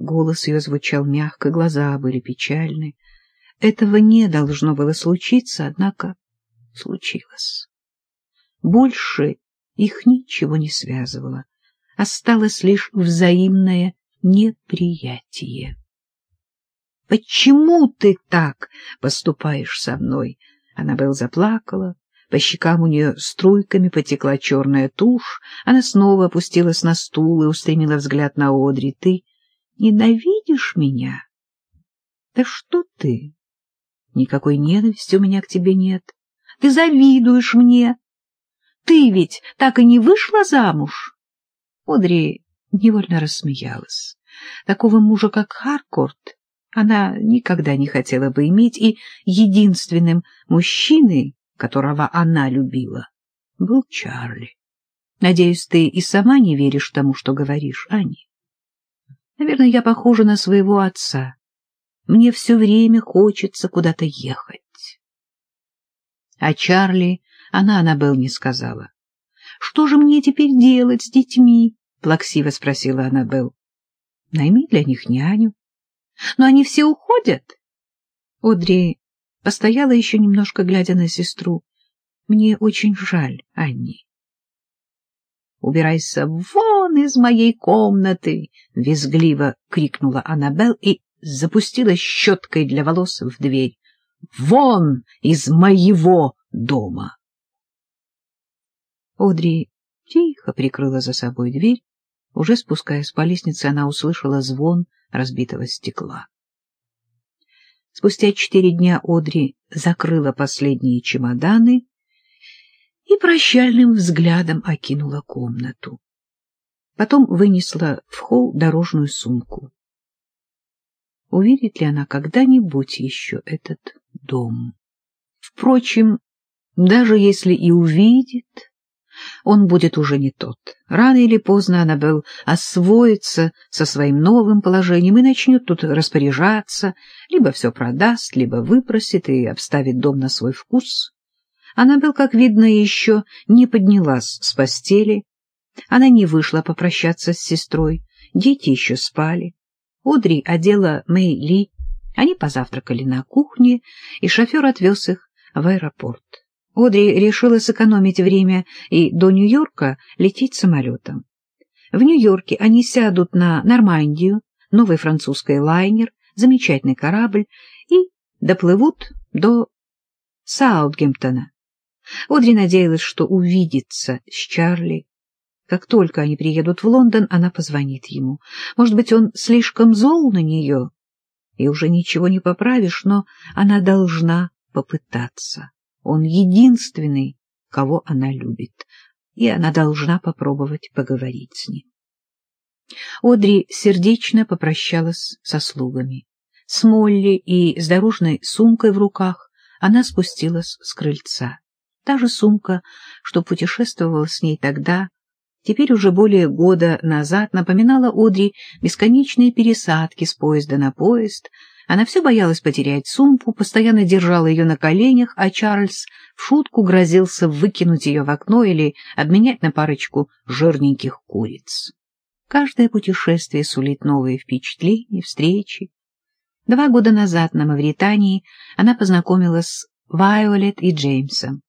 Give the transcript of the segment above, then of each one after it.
Голос ее звучал мягко, глаза были печальны. Этого не должно было случиться, однако случилось. Больше их ничего не связывало. Осталось лишь взаимное неприятие. «Почему ты так поступаешь со мной?» Аннабелл заплакала. По щекам у нее струйками потекла черная тушь. Она снова опустилась на стул и устремила взгляд на Одри. «Ты ненавидишь меня?» «Да что ты? Никакой ненависти у меня к тебе нет. Ты завидуешь мне. Ты ведь так и не вышла замуж?» Одри невольно рассмеялась. Такого мужа, как Харкорт, она никогда не хотела бы иметь, и единственным мужчиной, которого она любила, был Чарли. Надеюсь, ты и сама не веришь тому, что говоришь, Ани. Наверное, я похожа на своего отца. Мне все время хочется куда-то ехать. А Чарли она Аннабелл не сказала. — Что же мне теперь делать с детьми? — плаксиво спросила Аннабелл. — Найми для них няню. Но они все уходят. Одри постояла еще немножко, глядя на сестру. Мне очень жаль, Анни. «Убирайся вон из моей комнаты!» — визгливо крикнула Аннабелл и запустила щеткой для волос в дверь. «Вон из моего дома!» Одри тихо прикрыла за собой дверь. Уже спускаясь по лестнице, она услышала звон разбитого стекла. Спустя четыре дня Одри закрыла последние чемоданы и прощальным взглядом окинула комнату. Потом вынесла в холл дорожную сумку. Увидит ли она когда-нибудь еще этот дом? Впрочем, даже если и увидит, он будет уже не тот. Рано или поздно Аннабелл освоится со своим новым положением и начнет тут распоряжаться, либо все продаст, либо выбросит и обставит дом на свой вкус. Аннабелл, как видно, еще не поднялась с постели. Она не вышла попрощаться с сестрой, дети еще спали. Одри одела Мэй Ли, они позавтракали на кухне, и шофер отвез их в аэропорт. Одри решила сэкономить время и до Нью-Йорка лететь самолетом. В Нью-Йорке они сядут на Нормандию, новый французский лайнер, замечательный корабль, и доплывут до Саутгемптона. Одри надеялась, что увидится с Чарли. Как только они приедут в Лондон, она позвонит ему. Может быть, он слишком зол на нее, и уже ничего не поправишь, но она должна попытаться. Он единственный, кого она любит, и она должна попробовать поговорить с ним. Одри сердечно попрощалась со слугами. С Молли и с дорожной сумкой в руках она спустилась с крыльца. Та же сумка, что путешествовала с ней тогда, теперь уже более года назад, напоминала Одри бесконечные пересадки с поезда на поезд, она все боялась потерять сумку, постоянно держала ее на коленях, а Чарльз в шутку грозился выкинуть ее в окно или обменять на парочку жирненьких куриц. Каждое путешествие сулит новые впечатления, встречи. Два года назад на Мавритании она познакомилась с Вайолет и Джеймсом.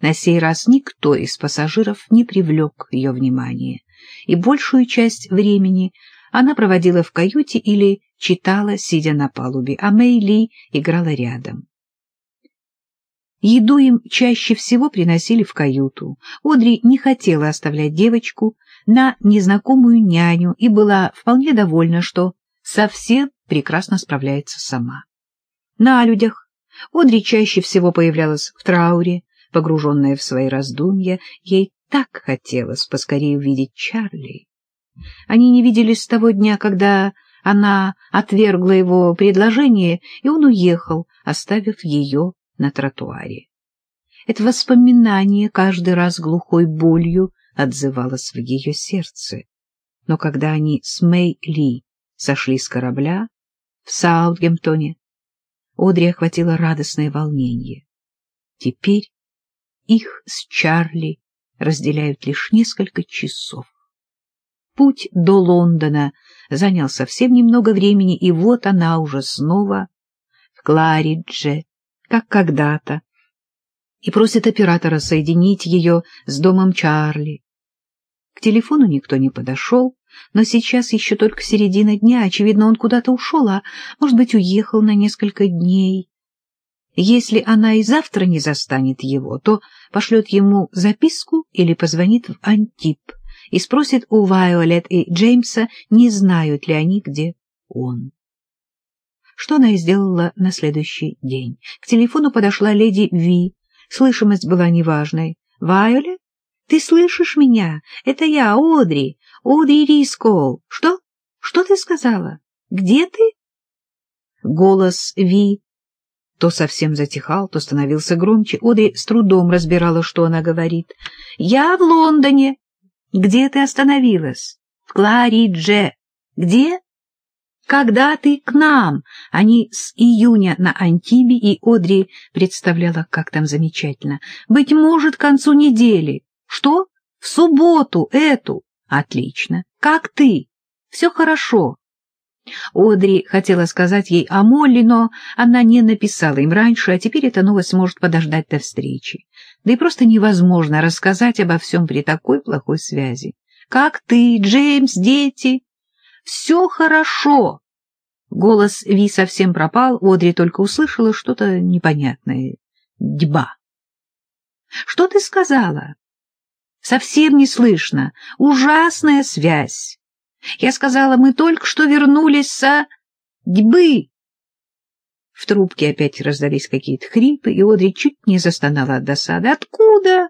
На сей раз никто из пассажиров не привлек ее внимание, и большую часть времени она проводила в каюте или читала, сидя на палубе, а Мэй Ли играла рядом. Еду им чаще всего приносили в каюту. Одри не хотела оставлять девочку на незнакомую няню и была вполне довольна, что совсем прекрасно справляется сама. На людях Одри чаще всего появлялась в трауре, погруженная в свои раздумья. Ей так хотелось поскорее увидеть Чарли. Они не виделись с того дня, когда она отвергла его предложение, и он уехал, оставив ее на тротуаре. Это воспоминание каждый раз глухой болью отзывалось в ее сердце. Но когда они с Мэй Ли сошли с корабля в Саутгемптоне, Одри охватило радостное волнение. Теперь их с Чарли разделяют лишь несколько часов. Путь до Лондона занял совсем немного времени, и вот она уже снова в Кларидже, как когда-то, и просит оператора соединить ее с домом Чарли. К телефону никто не подошел, но сейчас еще только середина дня, очевидно, он куда-то ушел, а, может быть, уехал на несколько дней. Если она и завтра не застанет его, то пошлет ему записку или позвонит в Антип и спросит у Вайолет и Джеймса, не знают ли они, где он. Что она и сделала на следующий день. К телефону подошла леди Ви. Слышимость была неважной. «Вайолет, ты слышишь меня? Это я, Одри, Одри Рискол. Что? Что ты сказала? Где ты?» Голос Ви то совсем затихал, то становился громче. Одри с трудом разбирала, что она говорит. «Я в Лондоне. Где ты остановилась?» «В Кларидже. Где?» «Когда ты к нам?» Они с июня на Антибе, и Одри представляла, как там замечательно. «Быть может, к концу недели. Что? В субботу эту. Отлично. Как ты? Все хорошо. Одри хотела сказать ей о Молли, но она не написала им раньше, а теперь эта новость может подождать до встречи. Да и просто невозможно рассказать обо всем при такой плохой связи. «Как ты, Джеймс, дети?» «Все хорошо!» Голос Ви совсем пропал, Одри только услышала что-то непонятное. «Дьба!» «Что ты сказала?» «Совсем не слышно. Ужасная связь!» Я сказала, мы только что вернулись со Дьбы. В трубке опять раздались какие-то хрипы, и Одри чуть не застонала от досады. Откуда?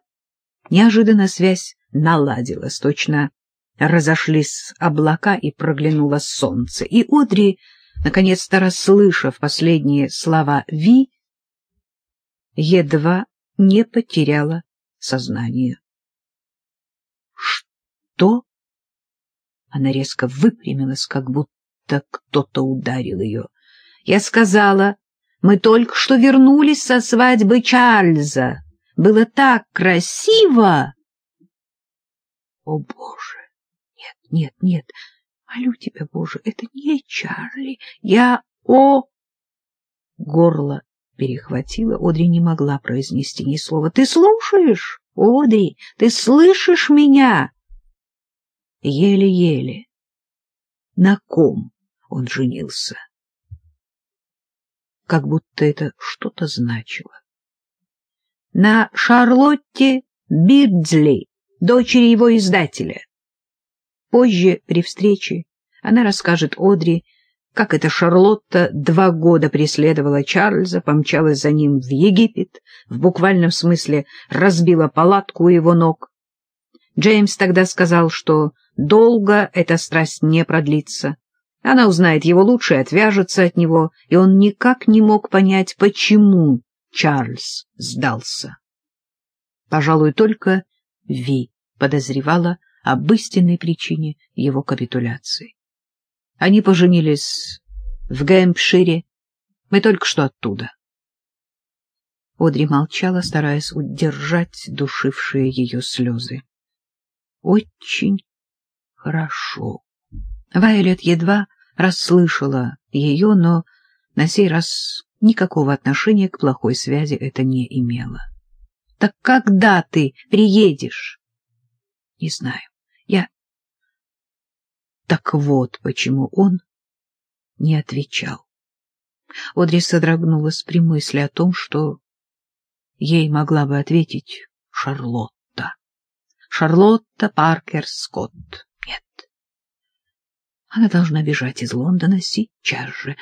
Неожиданно связь наладилась, точно разошлись облака и проглянуло солнце. И Одри, наконец-то расслышав последние слова Ви, едва не потеряла сознание. Что? Она резко выпрямилась, как будто кто-то ударил ее. Я сказала, мы только что вернулись со свадьбы Чарльза. Было так красиво! О, Боже! Нет, нет, нет! Молю тебя, Боже, это не Чарли. Я... О... Горло перехватило. Одри не могла произнести ни слова. Ты слушаешь, Одри? Ты слышишь меня? Еле-еле. На ком он женился? Как будто это что-то значило. На Шарлотте Бирдзли, дочери его издателя. Позже, при встрече, она расскажет Одри, как эта Шарлотта два года преследовала Чарльза, помчалась за ним в Египет, в буквальном смысле разбила палатку у его ног. Джеймс тогда сказал, что Долго эта страсть не продлится. Она узнает его лучше и отвяжется от него, и он никак не мог понять, почему Чарльз сдался. Пожалуй, только Ви подозревала об истинной причине его капитуляции. Они поженились в Гэмпшире, мы только что оттуда. Одри молчала, стараясь удержать душившие ее слезы. Очень хорошо. Вайолет едва расслышала ее, но на сей раз никакого отношения к плохой связи это не имело. — Так когда ты приедешь? — Не знаю. Я... Так вот почему он не отвечал. Одри содрогнулась при мысли о том, что ей могла бы ответить Шарлотта. Шарлотта Паркер Скотт. Она должна бежать из Лондона сейчас же.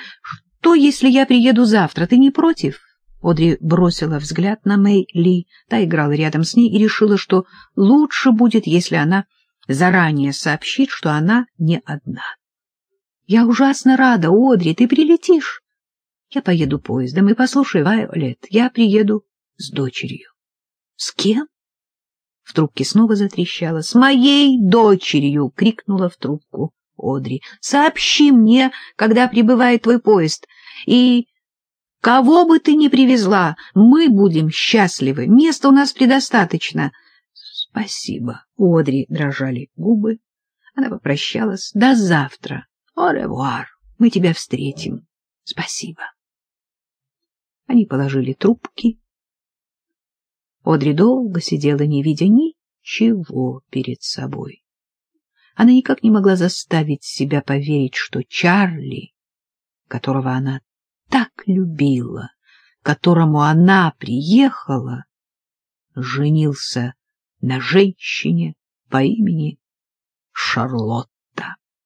Что, если я приеду завтра? Ты не против? Одри бросила взгляд на Мэй Ли. Та играла рядом с ней и решила, что лучше будет, если она заранее сообщит, что она не одна. Я ужасно рада, Одри, ты прилетишь. Я поеду поездом и послушай, Вайолет, я приеду с дочерью. С кем? В трубке снова затрещало. С моей дочерью, крикнула в трубку. Одри. — Сообщи мне, когда прибывает твой поезд. И кого бы ты ни привезла, мы будем счастливы. Места у нас предостаточно. — Спасибо. У Одри дрожали губы. Она попрощалась. До завтра. Revoir. Мы тебя встретим. Спасибо. Они положили трубки. Одри долго сидела, не видя ничего перед собой. Она никак не могла заставить себя поверить, что Чарли, которого она так любила, к которому она приехала, женился на женщине по имени Шарлотта.